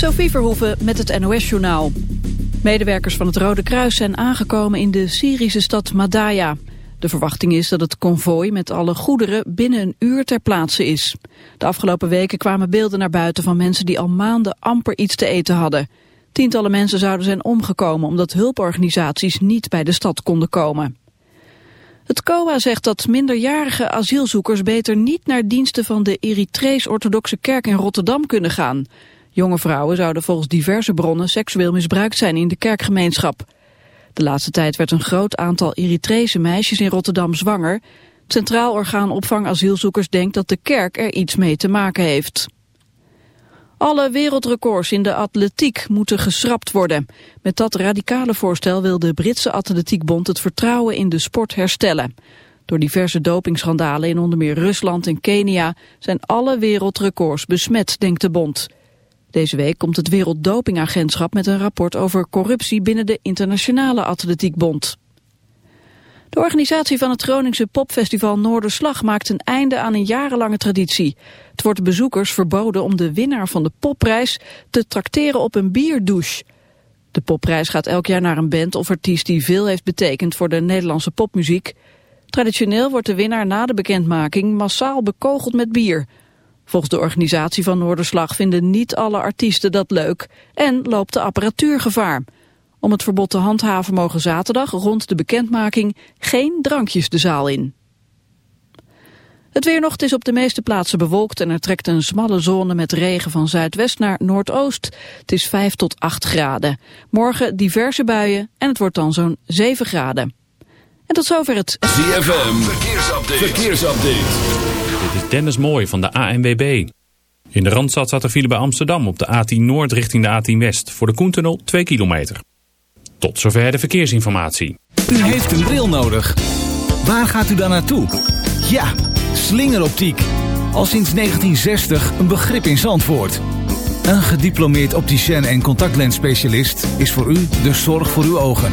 Sophie Verhoeven met het NOS-journaal. Medewerkers van het Rode Kruis zijn aangekomen in de Syrische stad Madaya. De verwachting is dat het konvooi met alle goederen binnen een uur ter plaatse is. De afgelopen weken kwamen beelden naar buiten van mensen die al maanden amper iets te eten hadden. Tientallen mensen zouden zijn omgekomen omdat hulporganisaties niet bij de stad konden komen. Het COA zegt dat minderjarige asielzoekers beter niet naar diensten van de Eritrees-orthodoxe kerk in Rotterdam kunnen gaan. Jonge vrouwen zouden volgens diverse bronnen seksueel misbruikt zijn in de kerkgemeenschap. De laatste tijd werd een groot aantal Eritrese meisjes in Rotterdam zwanger. Centraal Orgaan Opvang Asielzoekers denkt dat de kerk er iets mee te maken heeft. Alle wereldrecords in de atletiek moeten geschrapt worden. Met dat radicale voorstel wil de Britse Atletiekbond het vertrouwen in de sport herstellen. Door diverse dopingschandalen in onder meer Rusland en Kenia zijn alle wereldrecords besmet, denkt de bond. Deze week komt het Werelddopingagentschap met een rapport over corruptie binnen de Internationale Atletiekbond. De organisatie van het Groningse popfestival Noorderslag maakt een einde aan een jarenlange traditie. Het wordt bezoekers verboden om de winnaar van de popprijs te trakteren op een bierdouche. De popprijs gaat elk jaar naar een band of artiest die veel heeft betekend voor de Nederlandse popmuziek. Traditioneel wordt de winnaar na de bekendmaking massaal bekogeld met bier. Volgens de organisatie van Noorderslag vinden niet alle artiesten dat leuk en loopt de apparatuur gevaar. Om het verbod te handhaven mogen zaterdag rond de bekendmaking geen drankjes de zaal in. Het weer is op de meeste plaatsen bewolkt en er trekt een smalle zone met regen van zuidwest naar noordoost. Het is 5 tot 8 graden. Morgen diverse buien en het wordt dan zo'n 7 graden. En tot zover het... ZFM, verkeersupdate. verkeersupdate. Dit is Dennis Mooij van de ANWB. In de Randstad zat er file bij Amsterdam op de A10 Noord richting de A10 West. Voor de Koentunnel 2 kilometer. Tot zover de verkeersinformatie. U heeft een bril nodig. Waar gaat u dan naartoe? Ja, slingeroptiek. Al sinds 1960 een begrip in Zandvoort. Een gediplomeerd opticien en contactlensspecialist is voor u de zorg voor uw ogen.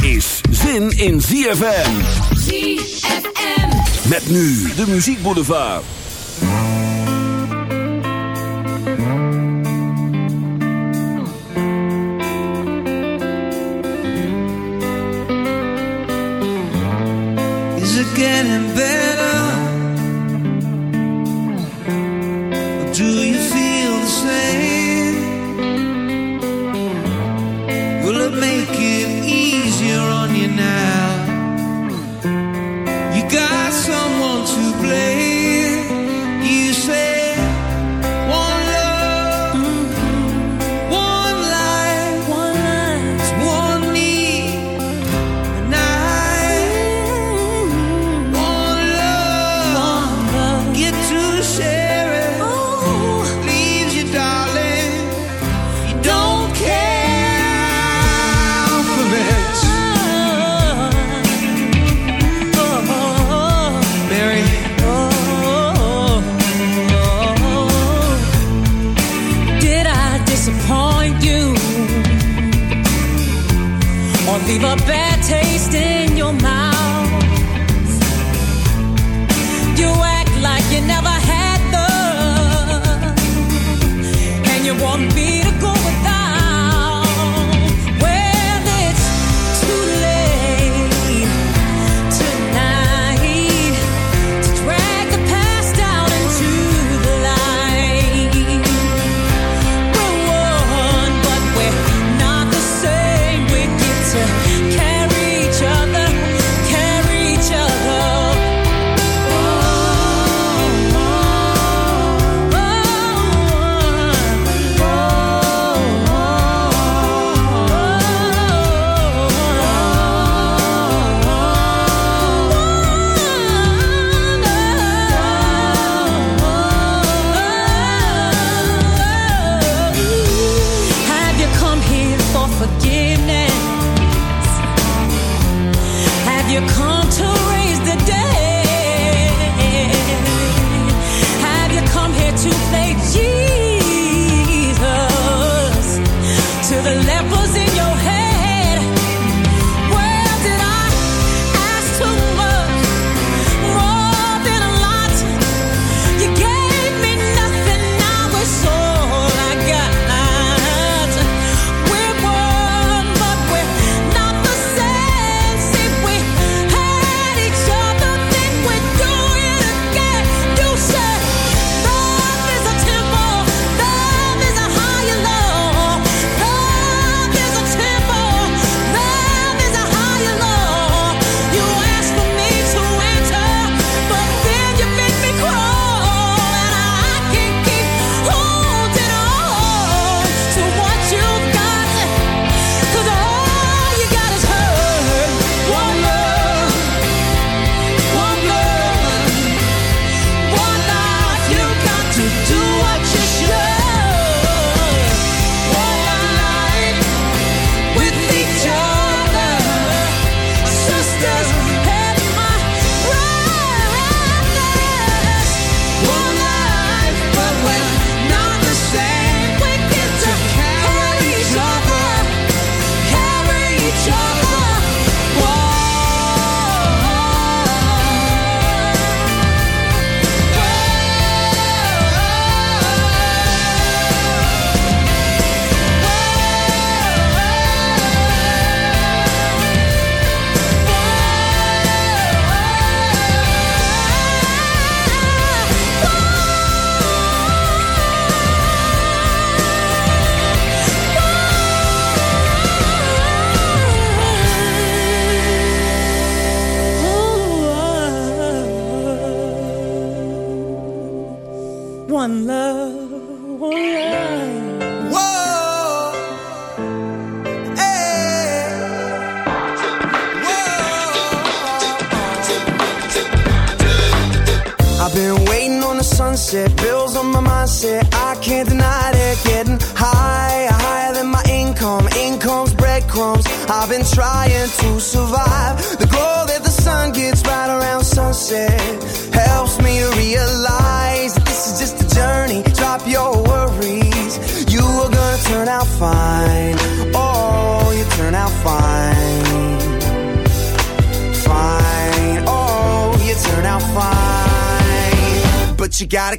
is zin in ZFM. ZFM. Met nu de Muziek Boulevard. Is it getting better?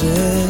解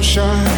sunshine.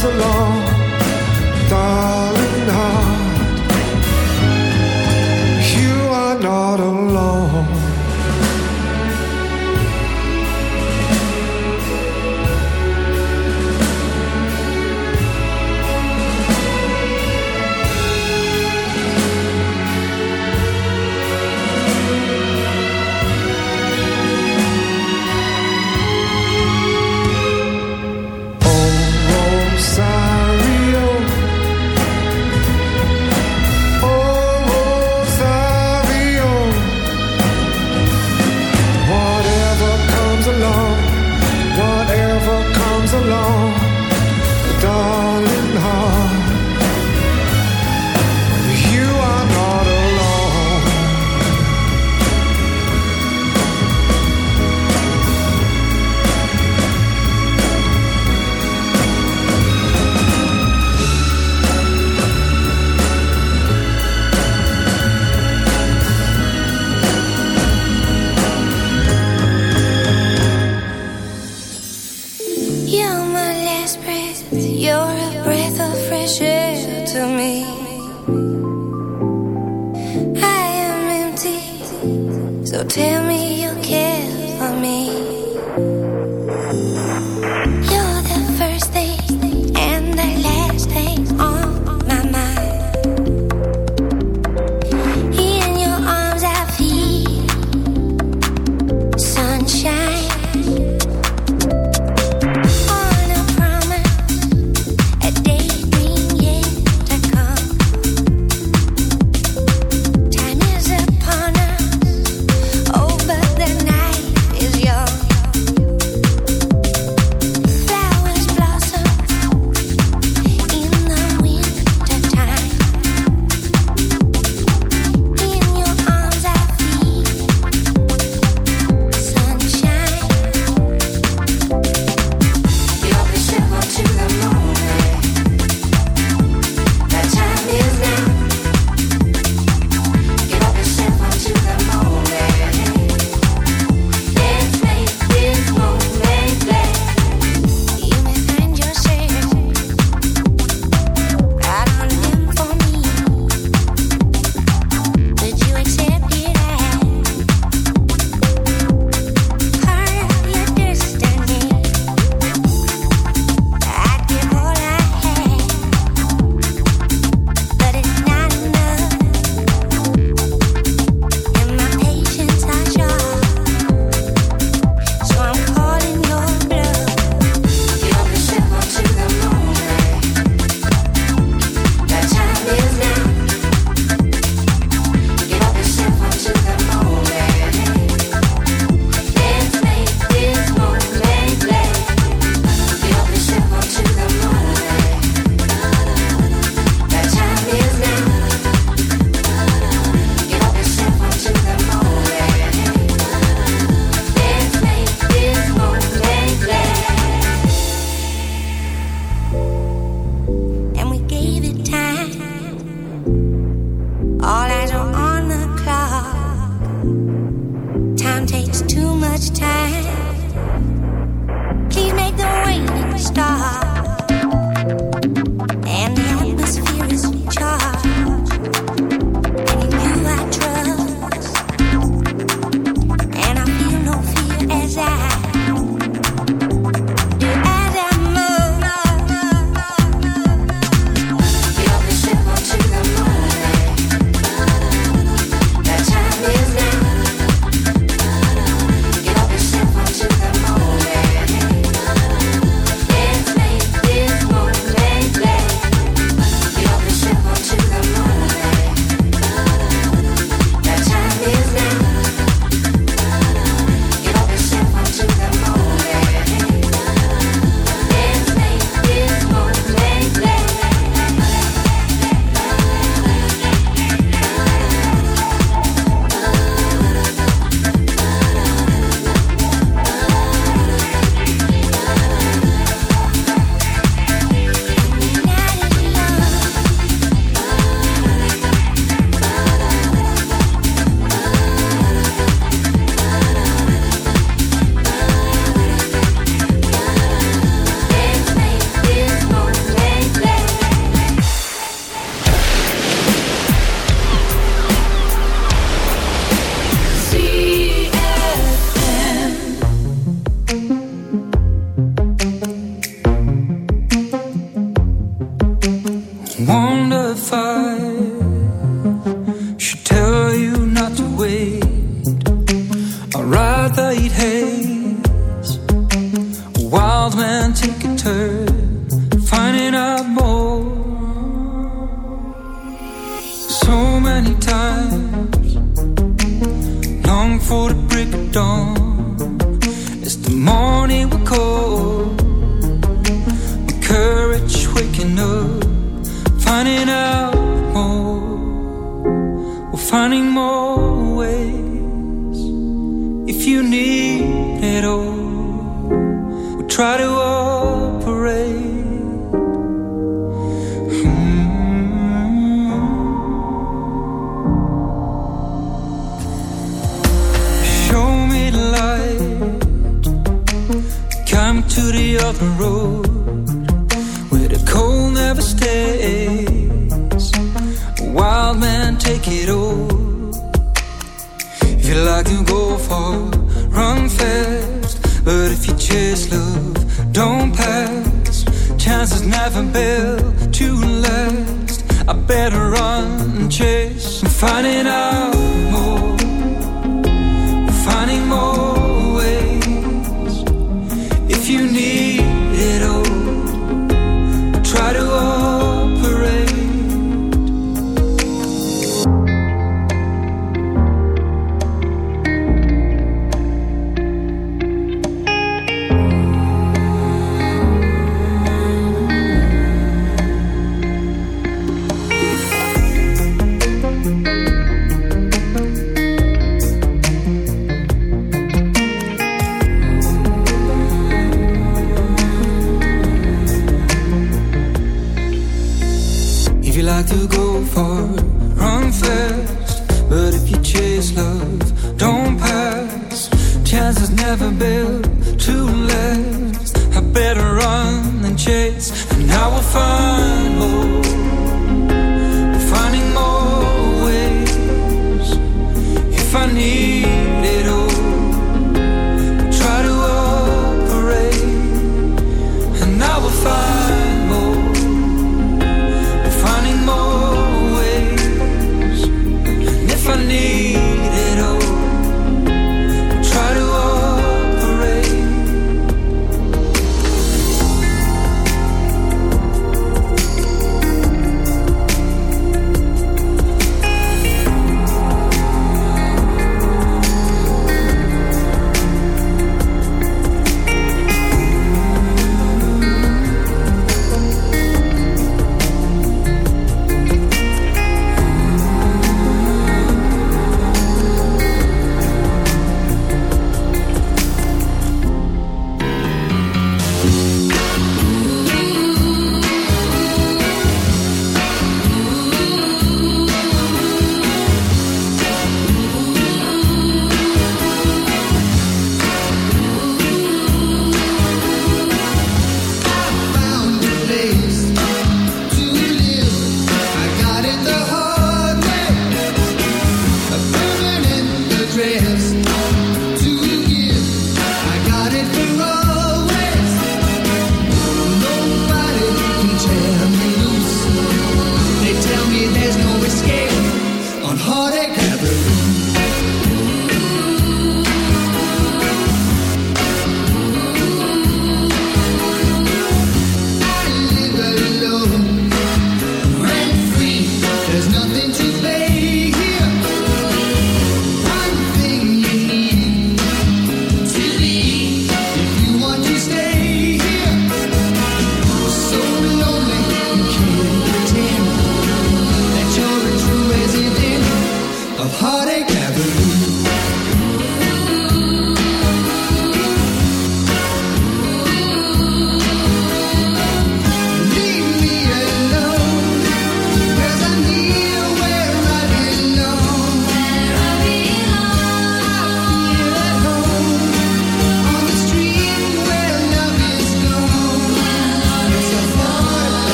comes along, darling heart, you are not alone. tell me